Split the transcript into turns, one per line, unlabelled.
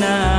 kesempurnaan